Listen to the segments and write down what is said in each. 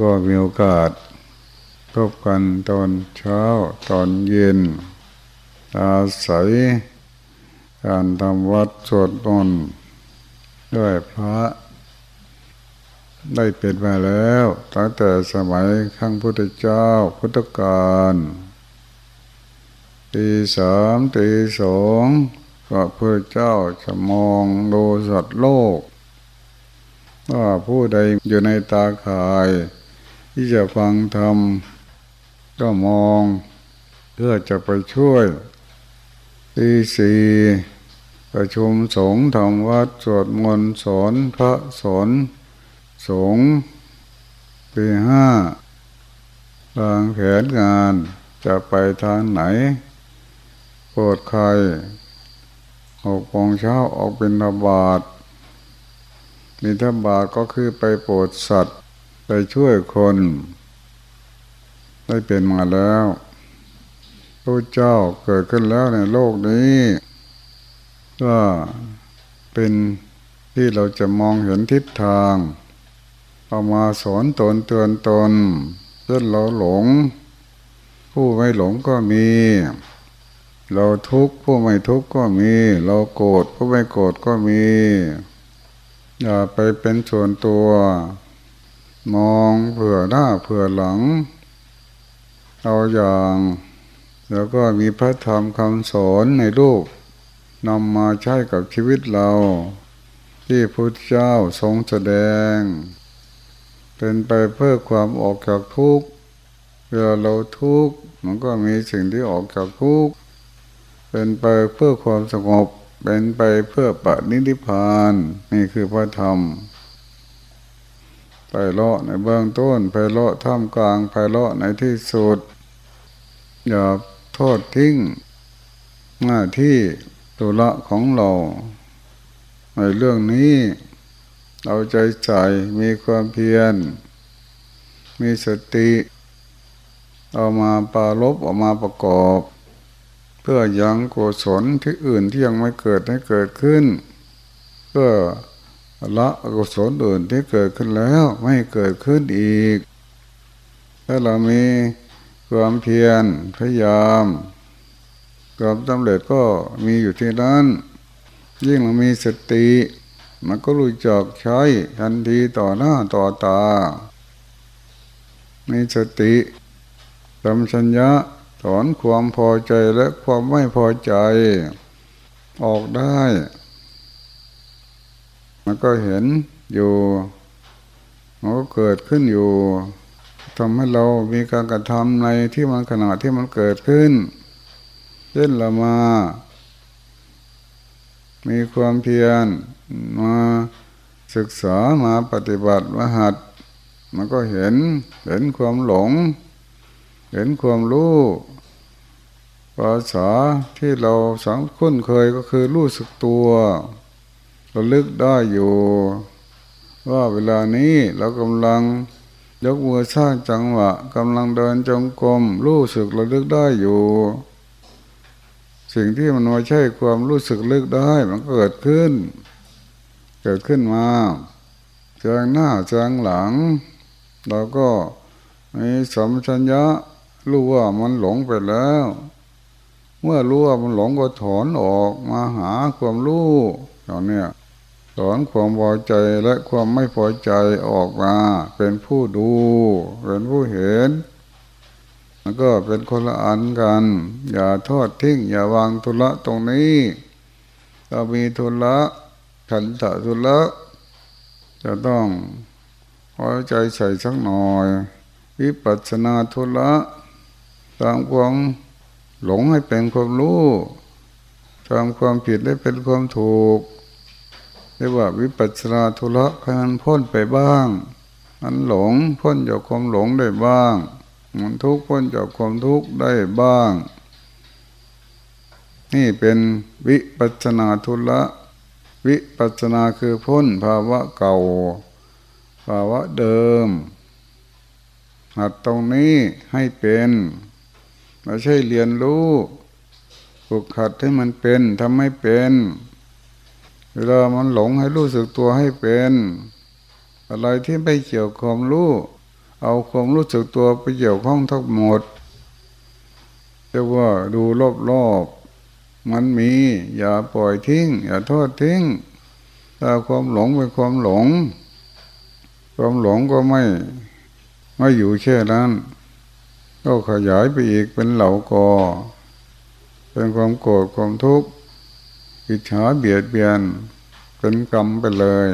ก็มีโอกาสพบกันตอนเช้าตอนเย็น อาศัย การทำวัดสวดมนต์ด้วยพระ ได้เป็นมาแล้ว ตั้งแต่สมัยขั้งพุทธเจ้าพุทธกาลตีสามตีสองก็พระเจ้าจะมองดูสัตว์โลก ว่าผู้ใดอยู่ในตาข่าย ที่จะฟังธรรมก็มองเพื่อจะไปช่วยตีสี่ประชุมสงฆ์ทำวัดสวดมนต์สอนพระสอนสงฆ์ตีห้าวางแผนงานจะไปทางไหนโปรดใครหกโมงเช้าออกเป็นธบาตมีธบาตก็คือไปโปรดสัตว์ ไปช่วยคน ได้เป็นมาแล้วพระเจ้าเกิดขึ้นแล้วในโลกนี้ ก็เป็นที่เราจะมองเห็นทิศทางเอามาสอนตนเตือนตนเพื่อเราหลง ผู้ไม่หลงก็มี เราทุกข์ผู้ไม่ทุกข์ก็มี เราโกรธผู้ไม่โกรธก็มี อย่าไปเป็นส่วนตัว มองเผื่อหน้าเผื่อหลัง เอาอย่าง แล้วก็มีพระธรรมคำสอนในรูปนำมาใช้กับชีวิตเรา ที่พุทธเจ้าทรงแสดง เป็นไปเพื่อความออกจากทุกข์เวลาเราทุกข์มันก็มีสิ่งที่ออกจากทุกข์เป็นไปเพื่อความสงบ เป็นไปเพื่อปณิธิพานนี่คือพระธรรม ไปเลาะในเบื้องต้นไปเลาะท่ามกลางไปเลาะในที่สุด อย่าโทษทิ้งหน้าที่ตุละของเรา ในเรื่องนี้เอาใจใส่มีความเพียร มีสติ เอามาปาลบออกมาประกอบ เพื่อยังกุศลที่อื่นที่ยังไม่เกิดให้เกิดขึ้น เพื่อ ละกุศลอื่นที่เกิดขึ้นแล้วไม่เกิดขึ้นอีก ถ้าเรามีความเพียรพยายามความสำเร็จก็มีอยู่ที่นั้น ยิ่งเรามีสติ มันก็รู้จักใช้ทันทีต่อหน้าต่อตา มีสติทำชัญญะถอนความพอใจและความไม่พอใจ ออกได้ มันก็เห็นอยู่มันก็เกิดขึ้นอยู่ทำให้เรามีการกระทำในที่มันขนาดที่มันเกิดขึ้นเช่นเรามา มีความเพียรมาศึกษามาปฏิบัติมาหัด มันก็เห็นเห็นความหลง เห็นความรู้ภาษาที่เราสังคุ้นเคยก็คือรู้สึกตัว เราลึกได้อยู่ ว่าเวลานี้เรากำลังยกมือสร้างจังหวะกำลังเดินจงกรมรู้สึกเราลึกได้อยู่ สิ่งที่มันไม่ใช่ความรู้สึกลึกได้มันเกิดขึ้น เกิดขึ้นมาเจงหน้าเจงหลัง เราก็มีสมชัญญะรู้ว่ามันหลงไปแล้ว เมื่อรู้ว่ามันหลงก็ถอนออกมาหาความรู้ตอนเนี้ย อนความพอใจและความไม่พอใจออกมา เป็นผู้ดู เป็นผู้เห็นมันก็เป็นคนละอันกัน อย่าทอดทิ้ง อย่าวางทุละตรงนี้ถ้ามีทุละขันตะทุละจะต้องพอใจใส่สักหน่อย วิปัสสนาทุละตามความหลงให้เป็นความรู้ทำความผิดให้เป็นความถูก รียกว่าวิปัสสนาธุระให้มันพ้นไปบ้าง มันหลงพ้นจากความหลงได้บ้าง มันทุกข์พ้นจากความทุกข์ได้บ้าง นี่เป็นวิปัสสนาธุระวิปัสสนาคือพ้นภาวะเก่า ภาวะเดิมหัดตรงนี้ให้เป็นไม่ใช่เรียนรู้ฝึกหัดให้มันเป็นทำให้เป็น เวลามันหลงให้รู้สึกตัวให้เป็น อะไรที่ไม่เกี่ยวความรู้ เอาความรู้สึกตัวไปเกี่ยวข้องทั้งหมดเรียกว่าดูรอบๆมันมี อย่าปล่อยทิ้ง อย่าโทษทิ้งถ้าความหลงเป็นความหลง ความหลงก็ไม่ไม่อยู่แค่นั้น ก็ขยายไปอีกเป็นเหล่ากอ เป็นความโกรธความทุกข์ อิจฉาเบียดเบียนเป็นกรรมไปเลย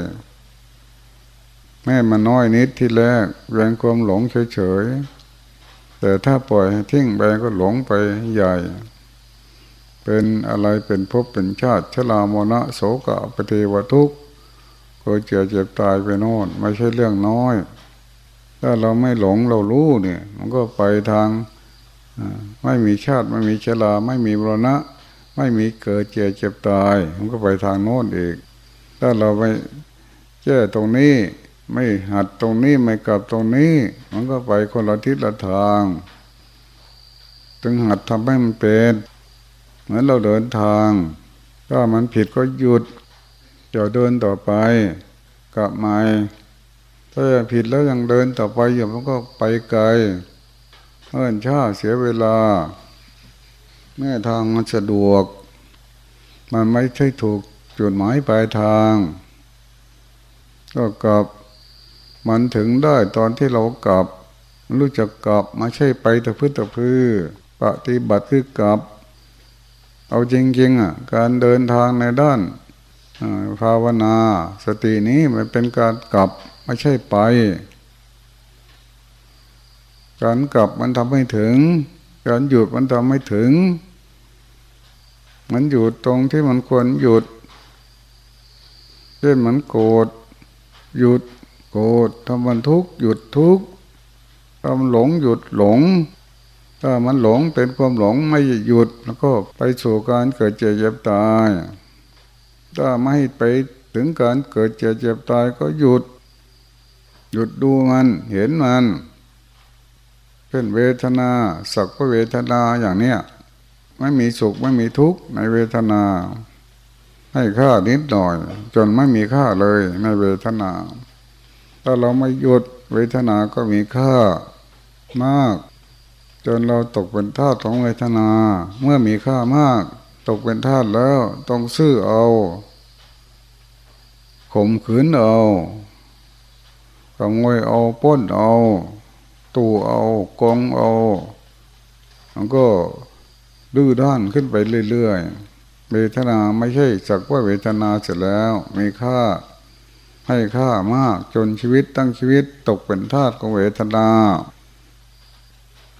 แม่มันน้อยนิดที่แรกเรื่องความหลงเฉยๆแต่ถ้าปล่อยทิ้งไปก็หลงไปใหญ่ เป็นอะไรเป็นภพเป็นชาติชรามรณะโสกะปฏิวัทุกข์ก็เจ็บเจ็บตายไปโน่นไม่ใช่เรื่องน้อย ถ้าเราไม่หลงเรารู้เนี่ย มันก็ไปทางไม่มีชาติไม่มีชราไม่มีบรณะ ไม่มีเกิดเจ็บเจ็บตาย มันก็ไปทางโน้นอีก ถ้าเราไปแก้ตรงนี้ ไม่หัดตรงนี้ไม่กลับตรงนี้ มันก็ไปคนละทิศละทางถึงหัดทำให้มันเป็นเหมือนเราเดินทาง ถ้ามันผิดก็หยุดจะเดินต่อไป กลับมาถ้าผิดแล้วยังเดินต่อไปอยู่มันก็ไปไกลเมื่อช้าเสียเวลา แม่ทางมันสะดวก มันไม่ใช่ถูกจุดหมายปลายทาง ก็กลับมันถึงได้ตอนที่เรากลับ รู้จักกลับไมาใช่ไปตะพื้นตะพื้ปฏิบัติคือกลับ เอาจริงๆอะการเดินทางในด้านภาวนาสตินี้มันเป็นการกลับไม่ใช่ไป การกลับมันทำให้ถึง การหยุดมันทำให้ถึง มันหยุดตรงที่มันควรหยุดเช่นมันโกรธหยุดโกรธทำมันทุกข์หยุดทุกข์ทำหลงหยุดหลง ถ้ามันหลงเป็นความหลงไม่หยุดแล้วก็ไปสู่การเกิดเจ็บเจ็บตาย ถ้าไม่ไปถึงการเกิดเจ็บเจ็บตายก็หยุด หยุดดูมันเห็นมันเป็นเวทนาสักเวทนาอย่างเนี้ย ไม่มีสุขไม่มีทุกข์ในเวทนา ให้ค่านิดหน่อย จนไม่มีค่าเลยในเวทนา ถ้าเราไม่หยุดเวทนาก็มีค่ามาก จนเราตกเป็นทาสของเวทนา เมื่อมีค่ามาก ตกเป็นทาสแล้วต้องซื้อเอาข่มขืนเอาขโมยเอาป้นเอา ตู้เอากองเอา มันก็ ดื้อด้านขึ้นไปเรื่อยๆ เวทนาไม่ใช่สักว่าเวทนาเสร็จแล้ว มีค่าให้ค่ามากจนชีวิตตั้งชีวิตตกเป็นทาสของเวทนา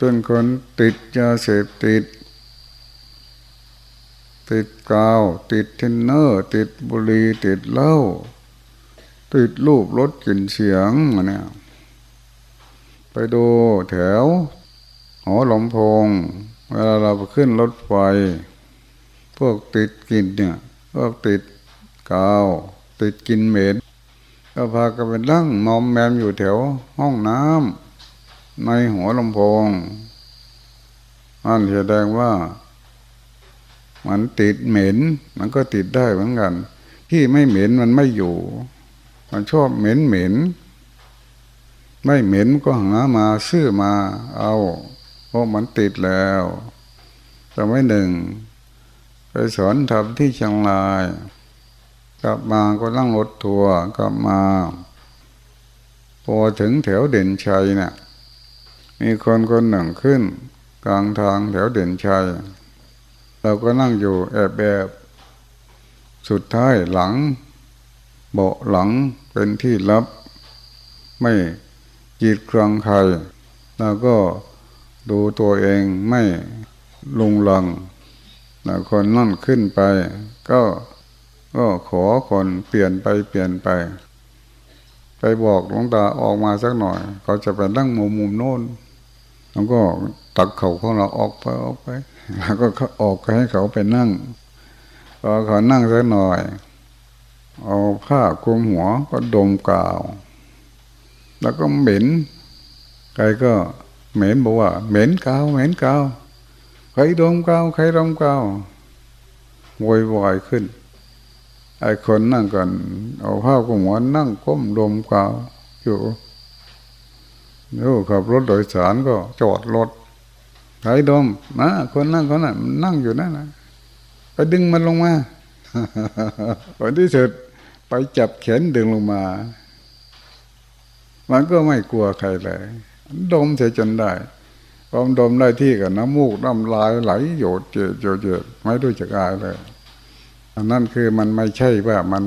จนคนติดยาเสพติด ติดกาว ติดเทนเนอร์ ติดบุหรี่ติดเหล้าติดรูปรถกลิ่นเสียงเนี่ยไปดูแถวหอหลมพง เวลาเราขึ้นรถไฟ พวกติดกินเนี่ย พวกติดกาว ติดกินเหม็นก็พากันไปนั่งมอมแมมอยู่แถวห้องน้ำในหัวลำโพงนั่นแสดงว่า มันติดเหม็น มันก็ติดได้เหมือนกัน ที่ไม่เหม็นมันไม่อยู่ มันชอบเหม็นเหม็น ไม่เหม็นก็หามาซื้อมาเอา ราะมันติดแล้วแต่ไม่หนึ่ง ไปสอนทำที่เชียงราย กลับมาก็นั่งรถทัวร์กลับมา พอถึงแถวเด่นชัยเนะี่ยมีคนคนหนึ่งขึ้น กลางทางแถวเด่นชัย เราก็นั่งอยู่แอบแบบสุดท้ายหลัง เบาหลังเป็นที่ลับ ไม่จีดครังใครเราก็ ดูตัวเองไม่ลุงลังแล้วคนนั่นขึ้นไป ก็ก็ขอคนเปลี่ยนไปเปลี่ยนไป ไปบอกหลวงตาออกมาสักหน่อย เขาจะไปนั่งมุมมุมโน้นแล้วก็ตักเขาของเราออกไปออกไปแล้วก็ออกให้เขาไปนั่งพอเขานั่งสักหน่อย เอาผ้าคลุมหัวก็ดมกาว แล้วก็เหม็นใครก็ เหม็นบอกว่า เหม็นกาวเหม็นกาวใครดมกาวใครดมกาววอยวายขึ้น ไอ้คนนั่งกัน เอาผ้ากุมหัวนั่งก้มดมกาวอยู่โอ้ขับรถโดยสารก็จอดรถไถดมนะคนนั่งคนนั้นนั่งอยู่นั่นนะไปดึงมันลงมาผลที่สุดไปจับแขนดึงลงมา มันก็ไม่กลัวใครเลย ดมเสียจนได้พอมดมได้ที่กับน้ำมูกน้ำลายไหลโยดเจดโยดเจดไม่รู้จักอายเลยอันนั้นคือมันไม่ใช่ว่ามัน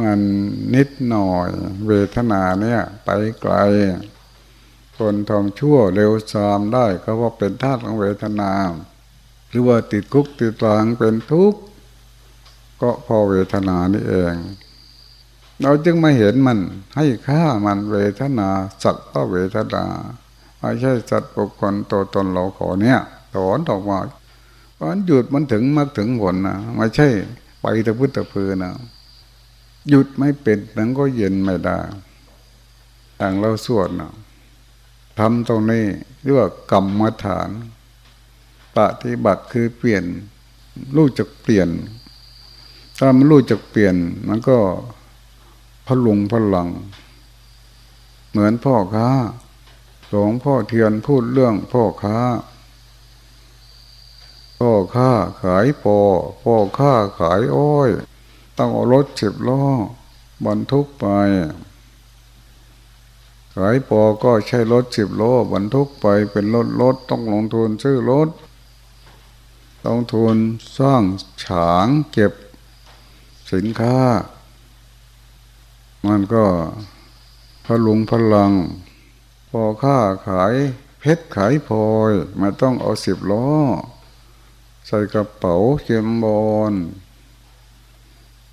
มันนิดหน่อย เวทนาเนี่ย ไปไกล คนทำชั่วเร็วซามได้ก็ว่าเป็นธาตุของเวทนา หรือว่าติดคุกติดตรางเป็นทุกข์ก็พอเวทนานี่เอง เราจึงมาเห็นมันให้ค่ามันเวทนาสัตว์ก็เวทนาไม่ใช่สัตว์บุคคลตัวตนเราขอเนี่ยถอนออกมาเพราะหยุดมันถึงมากถึงผลนะไม่ใช่ไปตะพื้นตะพือนะหยุดไม่เป็นมันก็เย็นไม่ได้ต่างเราสวดนะทำตรงนี้เรียกว่ากรรมฐาน ปฏิบัติคือเปลี่ยนรู้จักเปลี่ยน ถ้ามันรู้จักเปลี่ยนมันก็ พลุงพลัง เหมือนพ่อค้าหลวงพ่อเทียนพูดเรื่องพ่อค้า พ่อค้าขายปอพ่อค้าขายอ้อย ต้องเอารถสิบล้อบรรทุกไป ขายปอก็ใช้รถสิบล้อบรรทุกไปเป็นรถรถต้องลงทุนซื้อรถต้องทุนสร้างฉางเก็บสินค้า มันก็พลุงพลัง พอค้าขายเพชรขายพลอยมาต้องเอาสิบล้อ ใส่กระเป๋าเจมบอล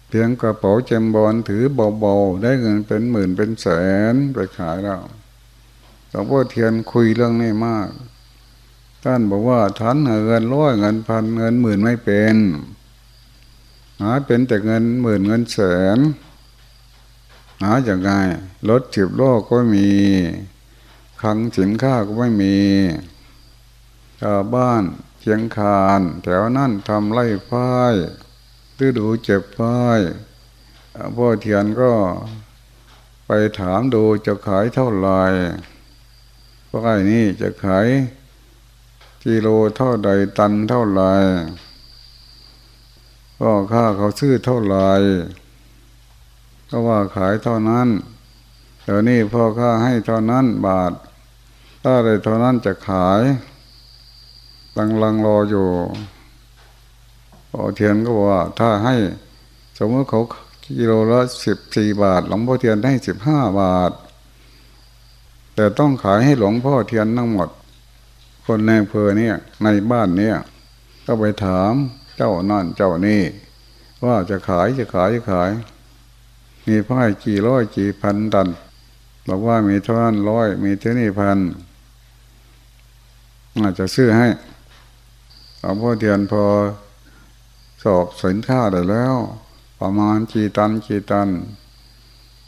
เพียงกระเป๋าเจมบอลถือเบาๆ ได้เงินเป็นหมื่นเป็นแสนไปขายแล้วหลวงพ่อเทียนคุยเรื่องนี้มาก ท่านบอกว่าท่านเงินร้อยเงินพันเงินหมื่นไม่เป็นหาเป็นแต่เงินหมื่นเงินแสน หาอย่างไงรถจิบโลกก็มีคังสินค้าก็ไม่มีชาวบ้านเชียงคานแถวนั่นทำไร่ฝ้ายตื้อดูเจ็บฝ้ายพ่อเทียนก็ไปถามดูจะขายเท่าไหร่ฝ้ายนี่จะขายกิโลเท่าใดตันเท่าไหร่ก็ค่าเขาซื้อเท่าไหร่ ก็ว่าขายเท่านั้นเดี๋ยวนี้พ่อค่าให้เท่านั้นบาท ถ้าได้เท่านั้นจะขายลังลังรออยู่พอเทียนก็บอกว่าถ้าให้ สมมติเขากิโลละสิบสี่บาท หลวงพ่อเทียนให้สิบห้าบาท แต่ต้องขายให้หลวงพ่อเทียนทั้งหมด คนในอำเภอเนี่ยในบ้านเนี่ยก็ไปถามเจ้านั่นเจ้านี่ ว่าจะขายจะขายจะขาย มีพ่ายกี่ร้อยกี่พันตันบอกว่ามีเท่านั้นร้อย มีเท่านี้พันอาจจะซื้อให้หลวงพ่อเทียนพอสอบสินค้าได้แล้ว ประมาณกี่ตันกี่ตัน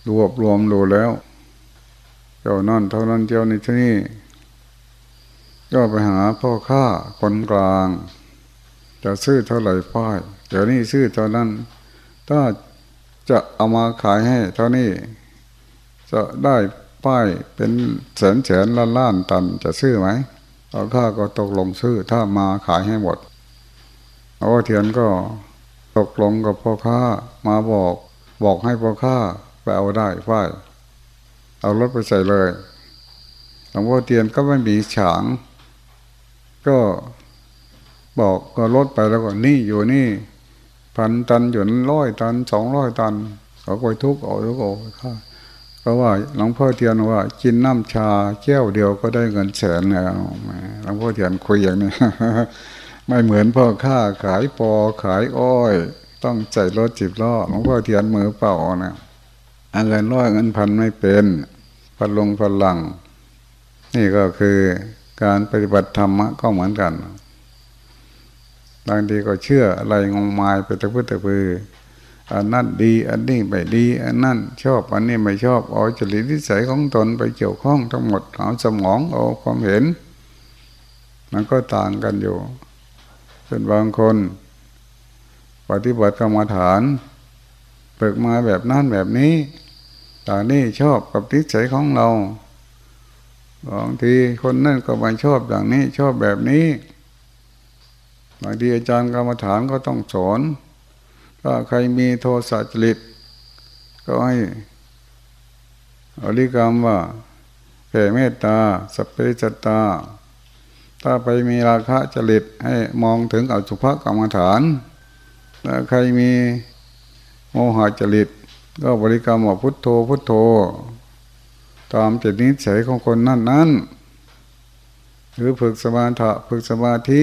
รวบรวมดูแล้ว เจ้านั่นเท่านั้นเจ้านี้ที่นี่ก็ไปหาพ่อค้าคนกลาง จะซื้อเท่าไหร่ป้ายเดี๋ยวนี้ซื้อเท่านั้น ถ้า จะเอามาขายให้เท่านี้ จะได้ป้ายเป็นแสนแสนล้านล้านตันจะซื้อไหมเอาค่าก็ตกลงซื้อถ้ามาขายให้หมดเอาเทียนก็ตกลงกับพ่อค้ามาบอกบอกให้พ่อค้าไปเอาได้ป้ายเอารถไปใส่เลยหลวงพ่อเทียนก็ไม่มีฉาง ก็บอกก็ลดไปแล้วก็นี่อยู่นี่ พันตันหยุนร้อยตันสองร้อยตันเขาก็ทุกข์ออกทุกข์ออกค่าเพราะว่าหลวงพ่อเทียนว่า กินน้ำชาแก้วเดียวก็ได้เงินแสนแล้วหลวงพ่อเทียนคุยอย่างนี้ ไม่เหมือนพ่อค้าขายปอขายอ้อย ต้องใจรถจิบล้อหลวงพ่อเทียนมือเปล่านะเงินร้อยเงินพันไม่เป็นพันลงพลัง นี่ก็คือการปฏิบัติธรรมก็เหมือนกัน บางทีก็เชื่ออะไรงมงายไปตะพื้นตะพืออันนั้นดี อันนี้ไม่ดี อันนั้นชอบ อันนี้ไม่ชอบ เอาจริตนิสัยของตนไปเกี่ยวข้องทั้งหมดเอาสมองเอาความเห็น มันก็ต่างกันอยู่เป็นบางคน ปฏิบัติกรรมฐานเปิกมาแบบนั้นแบบนี้ต่นี่ชอบกับนิสัยของเราบางทีคนนั่นก็มาชอบอย่างนี้ชอบแบบนี้ บางทีอาจารย์กรรมฐานก็ต้องสอนถ้าใครมีโทสะจริต ก็ให้อริกรรมว่าแผ่เมตตาสเปจตา ถ้าไปมีราคะจริตให้มองถึงอสุภกรรมฐานถ้าใครมีโมหะจริต ก็บริกรรมว่าพุทโธพุทโธ ตามจิตนิสัยของคนนั่นนั้นหรือฝึกสมาธิฝึกสมาธิ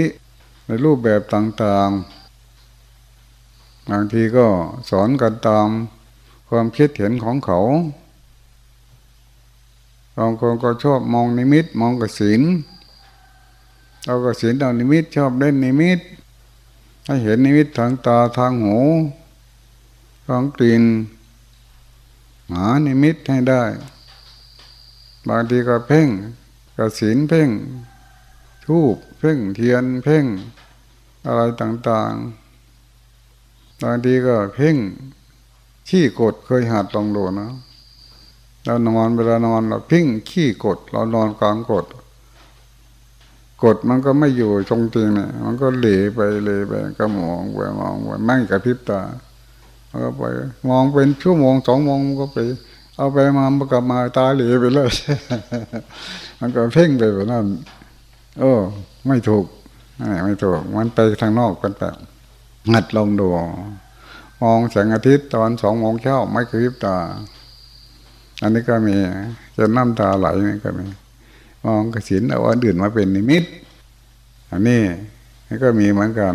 ในรูปแบบต่างๆ บางทีก็สอนกันตามความคิดเห็นของเขาบางคนก็ชอบมองนิมิตมองกสิณเรากสิณเอานิมิตชอบเล่นนิมิตให้เห็นนิมิตทางตาทางหูทางกลิ่นหานิมิตให้ได้ บางทีก็เพ่งกสิณเพ่งธูปเพ่งเทียนเพ่ง อะไรต่างๆ บางทีก็เพ่งขี้กดเคยหัดลองดูนะเรานอนเวลานอนเราเพ่งขี้กด เรานอนกลางกด กดมันก็ไม่อยู่ตรงจริงเนี่ยมันก็เหลไปเหลไปก็มองไปมองไปไม่กระพริบตาก็ไป มองเป็นชั่วโมงสองโมงก็ไป เอาไปมามันก็มาตาเหลไปเลยมันก็เพ่งไปแบบนั้นโอ้ไม่ถูก ไม่ถูกมันไปทางนอกกันแบบหัดลงดู มองแสงอาทิตย์ตอนสองโมงเช้าไม่กระพริบตา อันนี้ก็มีจะน้ำตาไหลนี่ก็มี มองกระสินเอาอันอื่นมาเป็นนิมิต อันนี้นี่ก็มีเหมือนกัน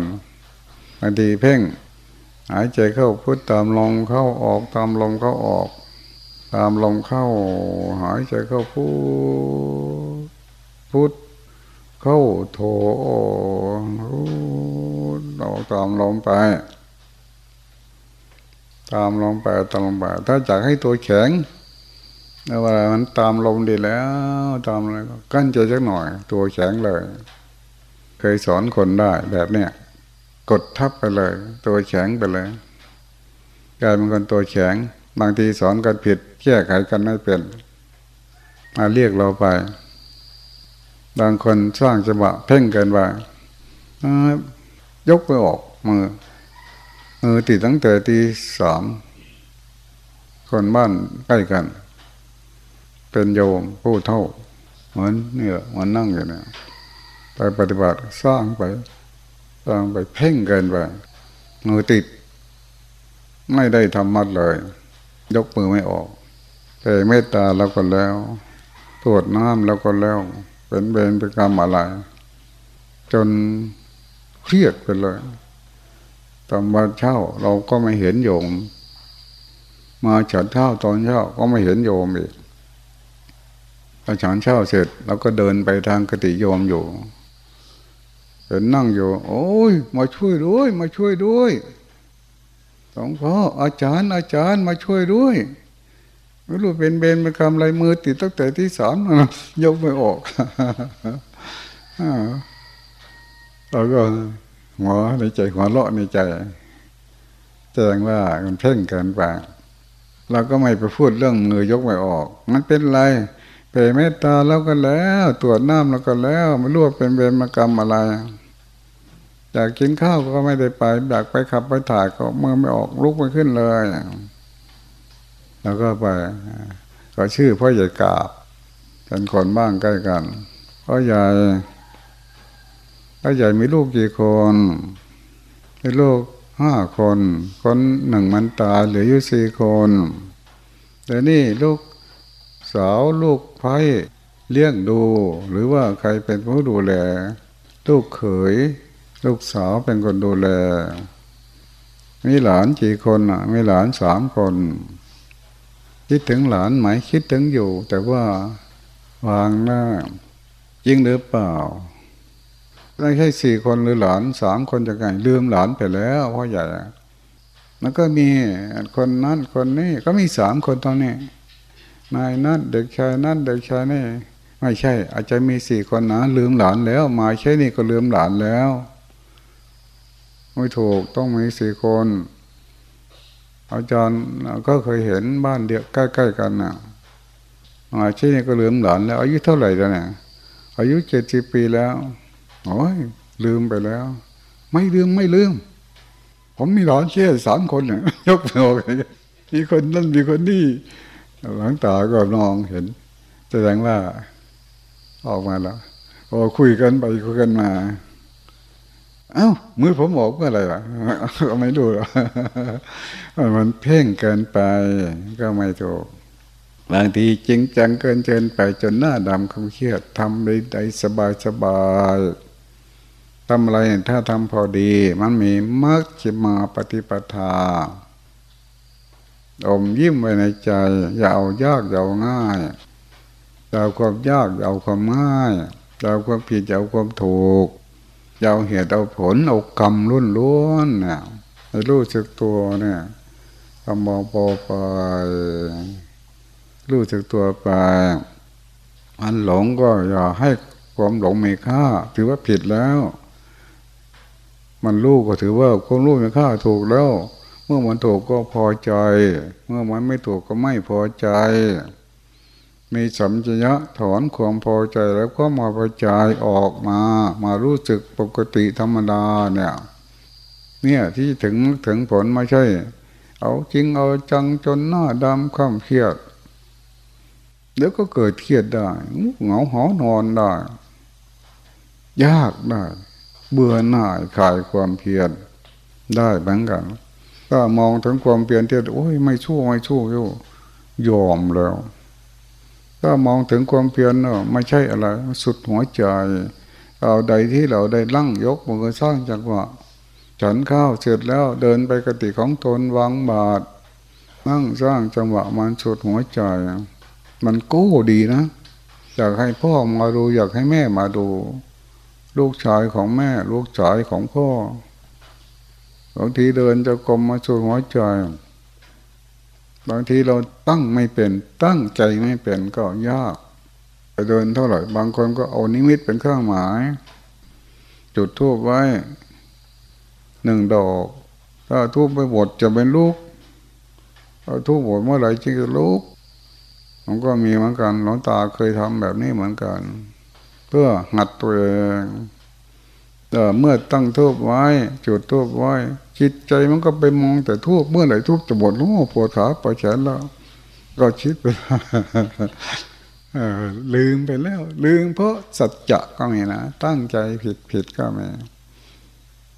บางทีเพ่ง หายใจเข้าพุทตามลมเข้าออกตามลมเข้าออก ตามลมเข้า หายใจเข้าพุทพุท เข้าโถเราตามลมไป ตามลมไปตามลมไป ถ้าอยากให้ตัวแข็งแต่ว่ามันตามลมดีแล้ว ตามอะไรก็กั้นใจสักหน่อย ตัวแข็งเลย เคยสอนคนได้แบบเนี้ยกดทับไปเลย ตัวแข็งไปเลยกลายเป็นคนตัวแข็ง บางทีสอนกันผิดแก้ไขกันไม่เป็นมาเรียกเราไป บางคนสร้างจังหวะเพ่งเกินไปยกไปออกมือมือติดตั้งแต่ตีสามคนบ้านใกล้กัน เป็นโยมผู้เท่า เหมือนนี่แหละมันนั่งอยู่เนี่ยไปปฏิบัติสร้างไป สร้างไปเพ่งเกินไปมือติด ไม่ได้ทำมัดเลย ยกมือไม่ออกแต่เมตตาเราก็แล้ว ตรวจน้ำเราก็แล้ว เป็นเวรเป็นกรรมอะไร จนเครียดไปเลยตอนมาเช้าเราก็ไม่เห็นโยม มาฉันเช้าตอนเช้าก็ไม่เห็นโยมอีกพอฉันเช้าเสร็จเราก็เดินไปทางกติโยมอยู่เห็นนั่งอยู่ โอ้ย มาช่วยด้วย มาช่วยด้วยสองพ่ออาจารย์อาจารย์มาช่วยด้วย ไม่รู้เป็นเบนเป็นคำอะไรมือติดตั้งแต่ที่สามยกไม่ออกเราก็หัวในใจหัวเลาะในใจแจ้งว่ามันเพ่งเกินไปเราก็ไม่ไปพูดเรื่องมือยกไม่ออก มันเป็นไรเปรเมตตาแล้วก็แล้ว ตรวจน้ำแล้วก็แล้วไม่รู้ว่าเป็นเบนมกรรมอะไรอยากกินข้าวก็ไม่ได้ไปอยากไปขับไปถ่ายก็มือไม่ออกลุกไม่ขึ้นเลย แล้วก็ไปก็ชื่อพ่อใหญ่กาบเป็นคนบ้างใกล้กันพ่อใหญ่พ่อใหญ่มีลูกกี่คนมีลูกห้าคน คนหนึ่งมันตายเหลืออยู่สี่คนแต่นี่ลูกสาวลูกไพ่เลี้ยงดู หรือว่าใครเป็นผู้ดูแล ลูกเขย ลูกสาวเป็นคนดูแล มีหลานกี่คนอะมีหลานสามคน คิดถึงหลานไหมคิดถึงอยู่ แต่ว่าวางหน้าจริงหรือเปล่าไม่ใช่สี่คนหรือหลานสามคนจะไงลืมหลานไปแล้วพ่อใหญ่มันก็มีคนนั้นคนนี้ก็มีสามคนตอนนี้นายนั่นเด็กชายนั่นเด็กชายนี่ไม่ใช่ อาจจะมีสี่คนนะลืมหลานแล้ว มาใช่นี่ก็ลืมหลานแล้ว ไม่ถูกต้องมีสี่คน อาจารย์ก็เคยเห็นบ้านเดียวใกล้ๆกันนะอาชีพก็ลืมหลานแล้วอายุเท่าไหร่แล้วเนี่ยอายุเจ็ดสิบปีแล้วโอ้ยลืมไปแล้ว ไม่ลืมไม่ลืม ผมมีหลานเชื่อสามคนเนี่ยยกมือมีคนนั่นมีคนนี่หลังตาก็นองเห็น แสดงว่าออกมาแล้วพอคุยกันไปคุยกันมา เอ้ามือผมออกเมื่อไรวะไม่รู้มันเพ่งเกินไปก็ไม่ถูกบางทีจริงจังเกินเกินไปจนหน้าดำคงเครียดทำได้สบายสบายทำอะไรถ้าทำพอดี มันมีมักจะมาปฏิปทา อมยิ้มไว้ในใจ อย่าเอายากอย่าเอาง่ายอย่าเอาความยากอย่าเอาความง่ายอย่าเอาความผิดอย่าเอาความถูก ยาเอาเหตุเอาผลเอากรรมล้วนล้วนเนี่ยรู้สึกตัวเนี่ยทำมองพอไปรู้สึกตัวไปอันหลงก็อย่าให้ความหลงมีค่า ถือว่าผิดแล้ว มันรู้ก็ถือว่าความรู้มีค่าถูกแล้ว เมื่อมันถูกก็พอใจ เมื่อมันไม่ถูกก็ไม่พอใจ มีสัมจยะถอนความพอใจแล้วก็มาพอใจออกมา มารู้สึกปกติธรรมดาเนี่ย เนี่ยที่ถึงถึงผลไม่ใช่ เอาจริงเอาจังจนหน้าดำความเครียดแล้วก็เกิดเครียดได้เหงาหอนอนได้ ยากได้ เบื่อหน่ายขายความเพียรได้เหมือนกัน ก็มองถึงความเพียรที่โอ้ยไม่ชั่วไม่ชั่วโยยอมแล้ว ก็มองถึงความเพียรเนาะไม่ใช่อะไร สุดหัวใจ เอาใดที่เราได้ลั่งยกมือสร้างจังหวะฉันข้าวเสร็จแล้วเดินไปกติของตนวางบาทนั่งสร้างจังหวะมันสุดหัวใจ มันกู้ดีนะ อยากให้พ่อมาดู อยากให้แม่มาดู ลูกชายของแม่ ลูกชายของพ่อบางทีเดินจะกลมมาสู่หัวใจ บางทีเราตั้งไม่เป็นตั้งใจไม่เป็นก็ยากไปเดินเท่าไหร่บางคนก็เอานิมิตเป็นเครื่องหมาย จุดทูบไว้หนึ่งดอกถ้าทูบไปหมดจะเป็นลูกถ้าทูบหมดเมื่อไหร่จึงจะลูกมันก็มีเหมือนกันหลวงตาเคยทำแบบนี้เหมือนกัน เพื่อหัดตัวเอง เมื่อตั้งทูบไว้จุดทูบไว้ จิตใจมันก็ไปมองแต่ทูบเมื่อไหร่ทูบจะหมดโอ้ปวดขาปวดแขนแล้ว ก็คิดไปลืมไปแล้ว ลืมเพราะสัจจะก็มีนะตั้งใจผิดผิดก็มี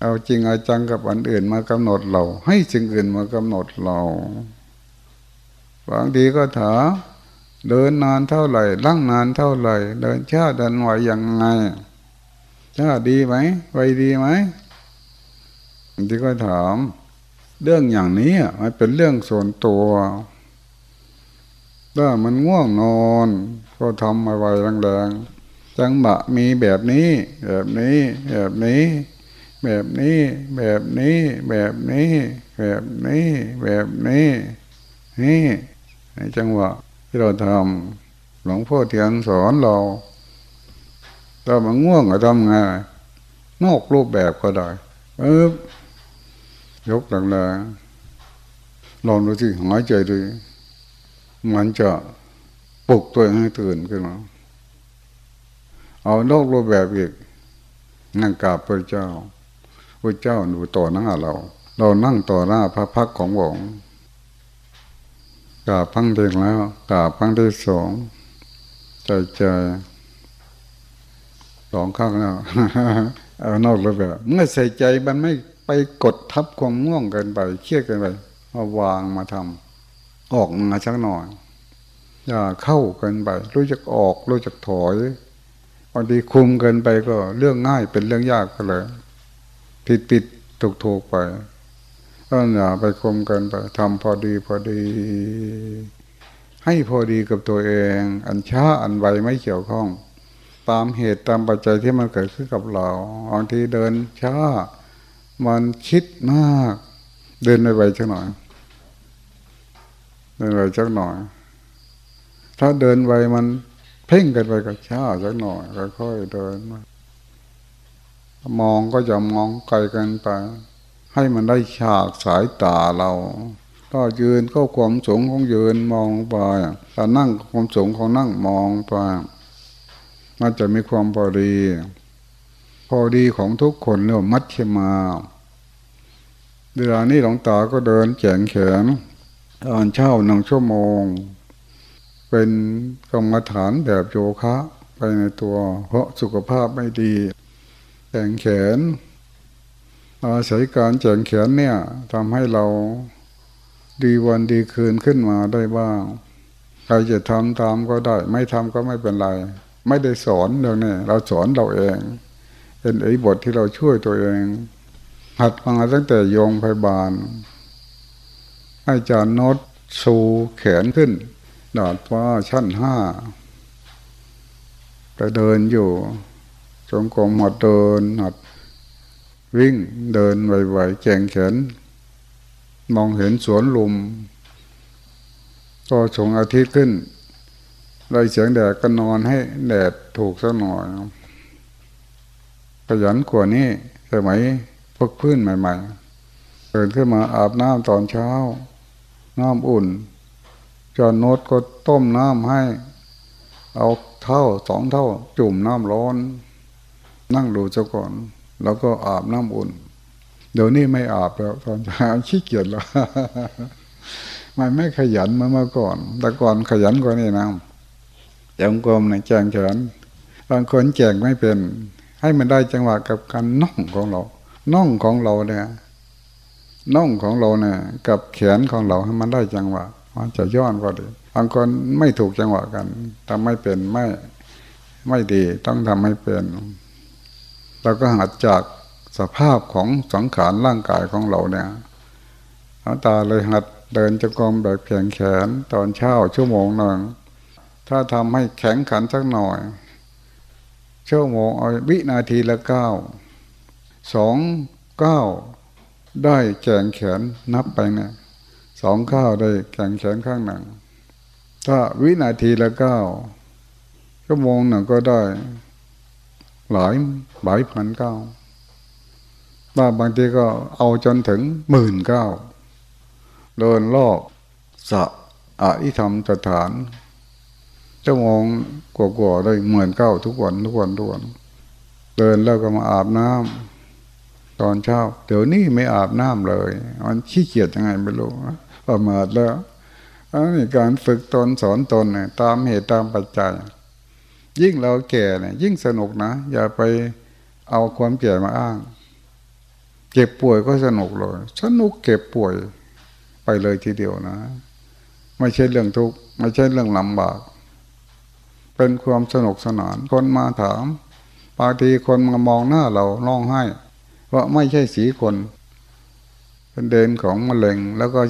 เอาจริงเอาจังกับอันอื่นมากำหนดเรา ให้สิ่งอื่นมากำหนดเราบางทีก็ถามเดินนานเท่าไหร่ลั่งนานเท่าไหร่ เดินช้าเดินไหวยังไง ช้าดีไหมไวดีไหมที่ก็ถาม เรื่องอย่างนี้มันเป็นเรื่องส่วนตัวถ้ามันง่วงนอน ก็ทำมาไวแรงๆจังบะมีแบบนี้ แบบนี้ แบบนี้ แบบนี้ แบบนี้ แบบนี้ แบบนี้ แบบนี้ นี่ในจังหวะที่เราทำหลวงพ่อเทียนสอนเรา ถ้ามันง่วงก็ทำไงนอกรูปแบบก็ได้เออยกหลังๆลองดูสิหายใจดูมันจะปลุกตัวให้ตื่นขึ้นมาเอานอกรูปแบบอีกนั่งกราบพระเจ้าพระเจ้าดูต่อหน้าเรา เรานั่งต่อหน้าพระพักของหลวงกราบพังเด็กแล้วกราบพังที่สองใจใจ สองข้างแล้วเอานอกระเบียบเมื่อใส่ใจมันไม่ไปกดทับความง่วงเกันไปเครียดเกันไปมาวางมาทำออกมาสักหน่อยอย่าเข้าเกันไป รู้จักออก รู้จักถอยบางทีคุมเกินไปก็เรื่องง่ายเป็นเรื่องยากก็เลย ผิดผิดถูกถูกไปก็อย่าไปคุมเกันไปทำพอดีพอดี ให้พอดีกับตัวเอง อันช้าอันไวไม่เกี่ยวข้อง ตามเหตุตามปัจจัยที่มันเกิดขึ้นกับเราบางทีเดินช้า มันคิดมาก เดินไปไวชักหน่อย เดินไวชักหน่อย ถ้าเดินไวมันเพ่งกันไปก็ช้าสักหน่อยค่อยๆเดินมามองก็จะมองไกลกันไป ให้มันได้ฉากสายตาเราถ้ายืนก็ความสูงของยืนมองไปถ้านั่งความสูงของนั่งมองไป มันจะมีความพอดี พอดีของทุกคนเรียกมัชฌิมาเวลานี้หลวงตาก็เดินแขงแขนตอนเช่าหนึ่งชั่วโมง เป็นกรรมฐานแบบโยคะไปในตัว เพราะสุขภาพไม่ดีแขงแขนอาศัยการแขงแขนเนี่ยทำให้เราดีวันดีคืนขึ้นมาได้บ้าง ใครจะทำตามก็ได้ ไม่ทำก็ไม่เป็นไร ไม่ได้สอนเรื่องนี้เราสอนเราเอง เป็นไอ้บทที่เราช่วยตัวเอง หัดมาตั้งแต่โยงไพบาลให้จารโนดสูแขนขึ้นดาดฟ้าชั้นห้าไปเดินอยู่จงกรมหัดเดินหัดวิ่งเดินไหวๆแจงแขนมองเห็นสวนลุม ก็ชงอาทิตย์ขึ้น ได้เสียงแดดก็นอนให้แดดถูกสักหน่อยขยันกว่านี้สมัยพกพื้นใหม่ ๆเดินขึ้นมาอาบน้ำตอนเช้า น้ำอุ่น จอนโนดก็ต้มน้ำให้ เอาเท่าสองเท่า จุ่มน้ำร้อน นั่งดูเจ้าก่อน แล้วก็อาบน้ำอุ่น เดี๋ยวนี้ไม่อาบแล้วตอนเช้าขี้เกียจแล้วมันไม่ขยันเหมือนเมื่อก่อน แต่ก่อนขยันกว่านี้นะ จงกรมในแจงเฉินบางคนแจงไม่เป็น ให้มันได้จังหวะกับการน่องของเรา น่องของเราเนี่ยน่องของเราเนี่ยกับแขนของเราให้มันได้จังหวะมันจะย้อนก็ดีบางคนไม่ถูกจังหวะกันทำไม่เป็นไม่ไม่ดีต้องทำให้เป็น เราก็หัดจากสภาพของสังขารร่างกายของเราเนี่ยตาเลยหัดเดินจงกรมแบบแข็งแขนตอนเช้าชั่วโมงหนึ่ง ถ้าทำให้แข็งขันสักหน่อยชั่วโมงเอาวินาทีละเก้าสองเก้าได้แขงแขนนับไปเนี่ยสองเก้าได้แขงแขนข้างหนึ่งถ้าวินาทีละเก้าชั่วโมงหนึ่งก็ได้ หลายหลายพันเก้าบ้าบางทีก็เอาจนถึงหมื่นเก้าเดินรอบสะอาอิธรรมสถาน ชั่วโมงกว่าๆได้หมื่นเก้าทุกวันทุกวันทุกวันเดินแล้วก็มาอาบน้ำตอนเช้าเดี๋ยวนี้ไม่อาบน้ำเลย มันขี้เกียจยังไงไม่รู้ประมาทแล้วอันนี้การฝึกตนสอนตนเนี่ยตามเหตุตามปัจจัย ยิ่งเราแก่เนี่ยยิ่งสนุกนะ อย่าไปเอาความแก่มาอ้างเจ็บป่วยก็สนุกเลย สนุกเก็บป่วยไปเลยทีเดียวนะ ไม่ใช่เรื่องทุกข์ไม่ใช่เรื่องลำบาก เป็นความสนุกสนาน คนมาถามบางทีคนมามองหน้าเราร้องไห้ว่าไม่ใช่สีคน เป็นเดนของมะเร็งแล้วก็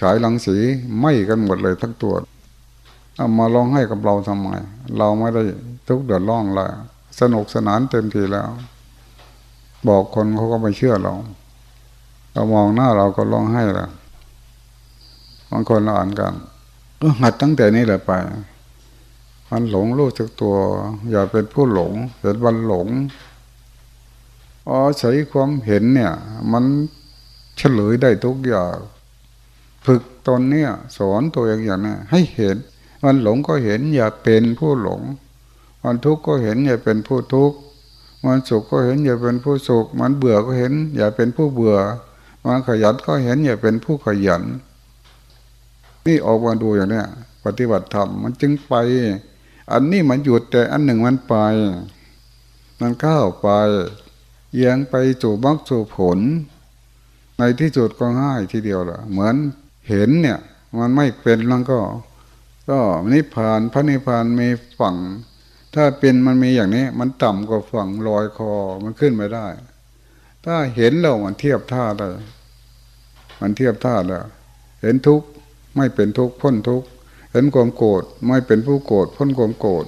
ฉายหลังสีไหม้กันหมดเลยทั้งตัวเอามาร้องให้กับเราทำไม เราไม่ได้ทุกเดือดร้อนลยสนุกสนานเต็มทีแล้ว บอกคนเขาก็ไม่เชื่อเราเรามองหน้าเราก็ร้องไห้ล้วบางคนเราอ่านกันก็หัดตั้งแต่นี้แหละไป มันหลงรู้จักตัว อย่าเป็นผู้หลงเห็นวันหลงอ๋อใช้ความเห็นเนี่ย มันเฉลยได้ทุกอย่าง ฝึกตนเนี่ย สอนตัวเองอย่างนี้ให้เห็น มันหลงก็เห็น อย่าเป็นผู้หลง มันทุกข์ก็เห็น อย่าเป็นผู้ทุกข์มันสุขก็เห็น อย่าเป็นผู้สุข มันเบื่อก็เห็น อย่าเป็นผู้เบื่อ มันขยันก็เห็น อย่าเป็นผู้ขยัน นี่ออกมาดูอย่างเนี้ยปฏิบัติธรรมมันจึงไป อันนี้มันหยุดแต่อันหนึ่งมันไป มันก้าวไปเยียงไปสู่มรรคสู่ผล ในที่สุดก็ง่ายทีเดียวละเหมือนเห็นเนี่ย มันไม่เป็นแล้วก็ ก็นิพพานพระนิพพานมีฝั่ง ถ้าเป็นมันมีอย่างนี้ มันต่ำกว่าฝั่งลอยคอมันขึ้นไม่ได้ ถ้าเห็นเรามันเทียบท่าได้มันเทียบท่าแล้วเห็นทุกข์ไม่เป็นทุกข์พ้นทุกข์ เห็นความโกรธไม่เป็นผู้โกรธพ้นความโกรธ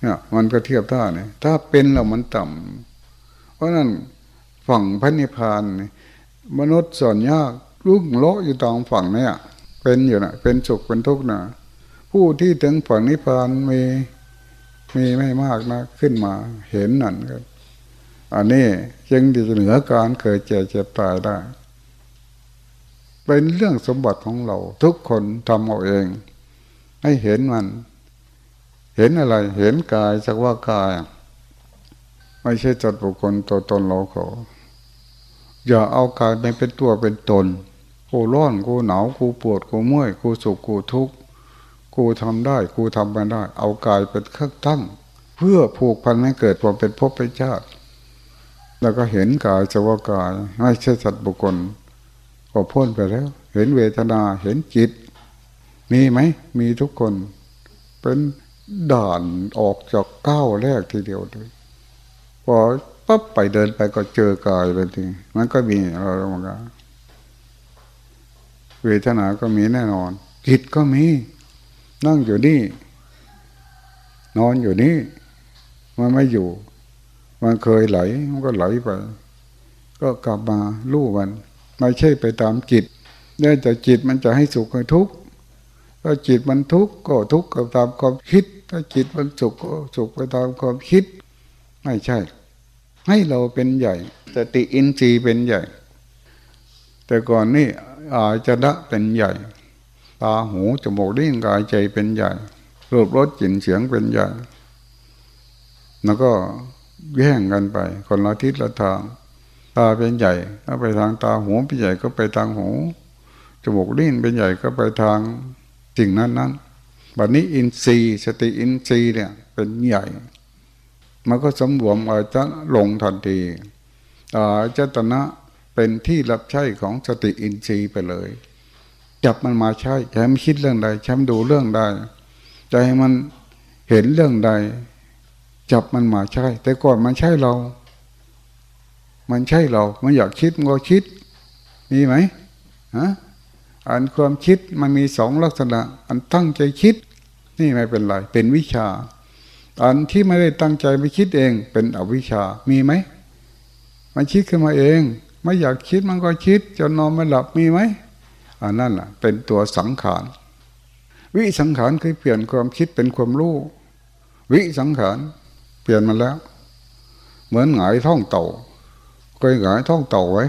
เนี่ยมันก็เทียบท่าเนี่ยถ้าเป็นเรามันต่ำเพราะนั้นฝั่งพระนิพพานมนุษย์ส่วนยากรุ่งโลอยู่ตรงฝั่งเนี่ยเป็นอยู่นะเป็นสุขเป็นทุกข์นะผู้ที่ถึงฝั่งนิพพานมีมีไม่มากนะขึ้นมาเห็นนั่นก็อันนี้ยังดีเหนือการเกิดเจ็บเจ็บตายได้ เป็นเรื่องสมบัติของเราทุกคนทำเอาเอง ให้เห็นมัน เห็นอะไร เห็นกายสักว่ากาย ไม่ใช่จัดบุคคลตัวตนเราเขาอย่าเอากายไปเป็นตัวเป็นตนกูร้อนกูหนาวกูปวดกูเมื่อยกูสุขกูทุกข์กูทำได้กูทำไม่ได้ เอากายเป็นเครื่องตั้ง เพื่อผูกพันให้เกิดความเป็นภพเป็นชาติ แล้วก็เห็นกายจะว่ากายไม่ใช่สัตว์บุคคลก็พ้นไปแล้ว เห็นเวทนาเห็นจิต มีไหม มีทุกคน เป็นด่านออกจากก้าวแรกทีเดียวเลยพอปั๊บไปเดินไปก็เจอกายเลยทีมันก็มีเราเหมือนกันเวทนาก็มีแน่นอนจิตก็มี นั่งอยู่นี่ นอนอยู่นี่ มันไม่อยู่ มันเคยไหล มันก็ไหลไป ก็กลับมาลู่มัน ไม่ใช่ไปตามจิตเนื่องจากจิตมันจะให้สุขให้ทุกข์ ถ้าจิตมันทุกข์ก็ทุกข์กับตามความคิด ถ้าจิตมันสุขก็สุขไปตามความคิด ไม่ใช่ ให้เราเป็นใหญ่สติอินทรีย์เป็นใหญ่ แต่ก่อนนี่อาจจะละเป็นใหญ่ ตาหูจมูกลิ้นกายใจเป็นใหญ่รูปรสกลิ่นเสียงเป็นใหญ่ แล้วก็แย่งกันไป คนละทิศละทาง ตาเป็นใหญ่ถ้าไปทางตาหูเป็นใหญ่ก็ไปทางหูจมูกลิ้นเป็นใหญ่ก็ไปทาง สิ่งนั้นนั้นบัดนี้อินทรีย์สติอินทรีย์เนี่ย เป็นใหญ่ มันก็สมรวมอาจจะลงทันทีอาจตนะเป็นที่รับใช้ของสติอินทรีย์ไปเลย จับมันมาใช้ใช้มันคิดเรื่องใดใช้มันดูเรื่องใดจะให้มันเห็นเรื่องใด จับมันมาใช้ แต่ก่อนมันใช่เรา มันใช่เรา มันอยากคิดมันก็คิด มีไหมฮะ อันความคิดมันมีสองลักษณะ อันตั้งใจคิด นี่ไม่เป็นไร เป็นวิชา อันที่ไม่ได้ตั้งใจไปคิดเอง เป็นอวิชา มีไหม มันคิดขึ้นมาเอง ไม่อยากคิดมันก็คิดจนนอนไม่หลับมีไหมอันนั้นแหละเป็นตัวสังขาร วิสังขารคือเปลี่ยนความคิดเป็นความรู้ วิสังขารเปลี่ยนมาแล้ว เหมือนหงายท้องเต่าเคยหงายท้องเต่าไว้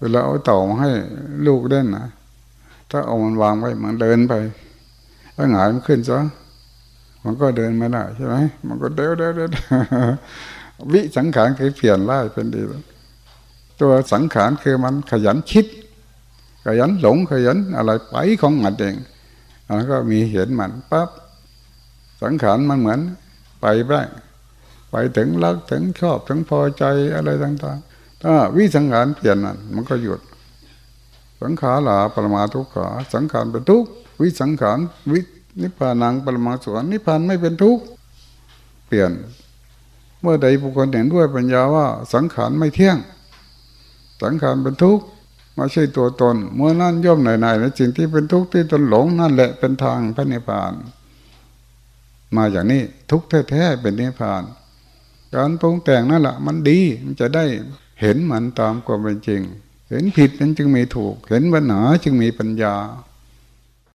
เวลาเอาเต่ามาให้ลูกเล่นนะถ้าเอามันวางไว้มันเดินไปถ้าหงายมันขึ้นซะมันก็เดินไม่ได้ใช่ไหมมันก็เดินเดินเดินวิสังขารคือเปลี่ยนไล่เป็นดี ตัวสังขารคือมันขยันคิด ขยันหลงขยันอะไรไปของมันเองแล้วก็มีเห็นมันปั๊บสังขารมันเหมือนไปได้ไปถึงรักถึงชอบถึงพอใจอะไรต่าง ๆ ถ้าวิสังขารเปลี่ยนมันมันก็หยุด สังขารหลาปรมาทุกขา สังขารเป็นทุกวิสังขารวินิพพานังปรมาสวนนิพพานไม่เป็นทุกเปลี่ยน เมื่อใดบุคคลเห็นด้วยปัญญาว่า สังขารไม่เที่ยง สังขารเป็นทุกข์ไม่ใช่ตัวตน เมื่อนั้นย่อมหนไหนในสิ่งที่เป็นทุกข์ที่ตนหลงนั่นแหละเป็นทางพระนิพพาน มาอย่างนี้ทุกข์แท้ๆเป็นนิพพาน การปรุงแต่งนั่นแหละมันดีมันจะได้ เห็นมันตามความเป็นจริง เห็นผิดนั้นจึงมีถูก เห็นปัญหาจึงมีปัญญา